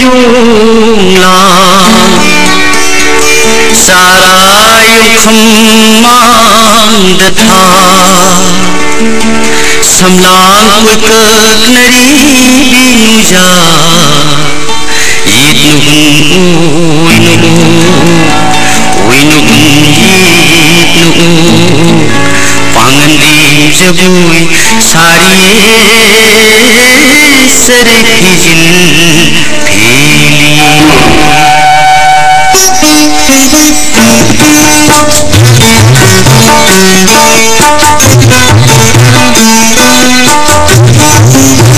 joule सारा खमान दालरी जबुई सारी sir खिजिल फेली पंथो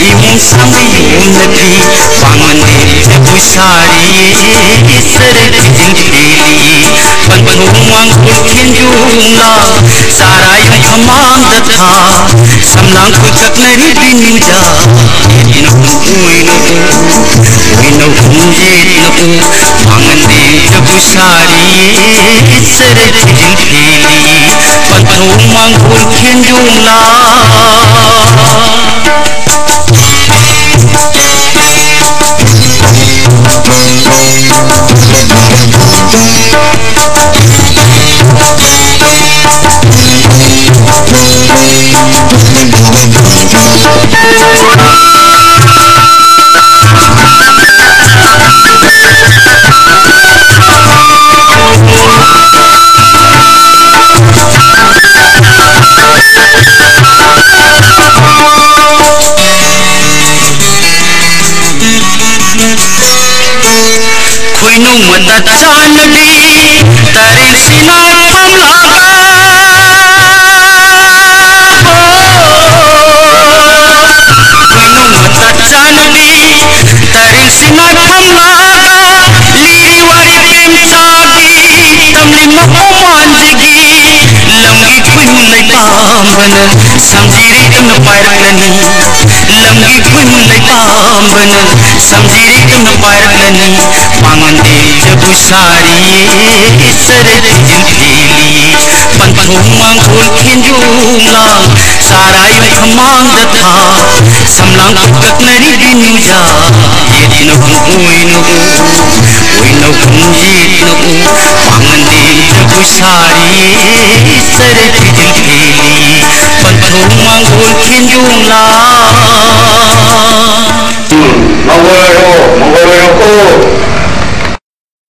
इमुं सांदे उनकी पांगने बुसारी सर जिन खेली पंथो मांगो खिंजूला सारा यु खमांग था समलांग को चकनरी बिनु जा इनो इनो इनो कुंजे इनो पांगने बुसारी सर जिन खेली पंथो Don't खिंजूला खुइनु मत चानबी तरिल सिना कमला खुइनु मत चानबी तरिल सिना कमला लीरी वारी प्रेम चाबी तमली मको मांजगी लंगी खुइनु नै पावन समझीरे कन पारकनी लंगी खुइनु नै पावन समझीरे कन पारकनी पांगने जब सारी सर जिन खेली पंथो मांगो खिंजूला सारा यु खमांग था समलांग ककनरी बिनु जा ये दिन कोई नो कोई नो कुंजी नो पांगने जब सारी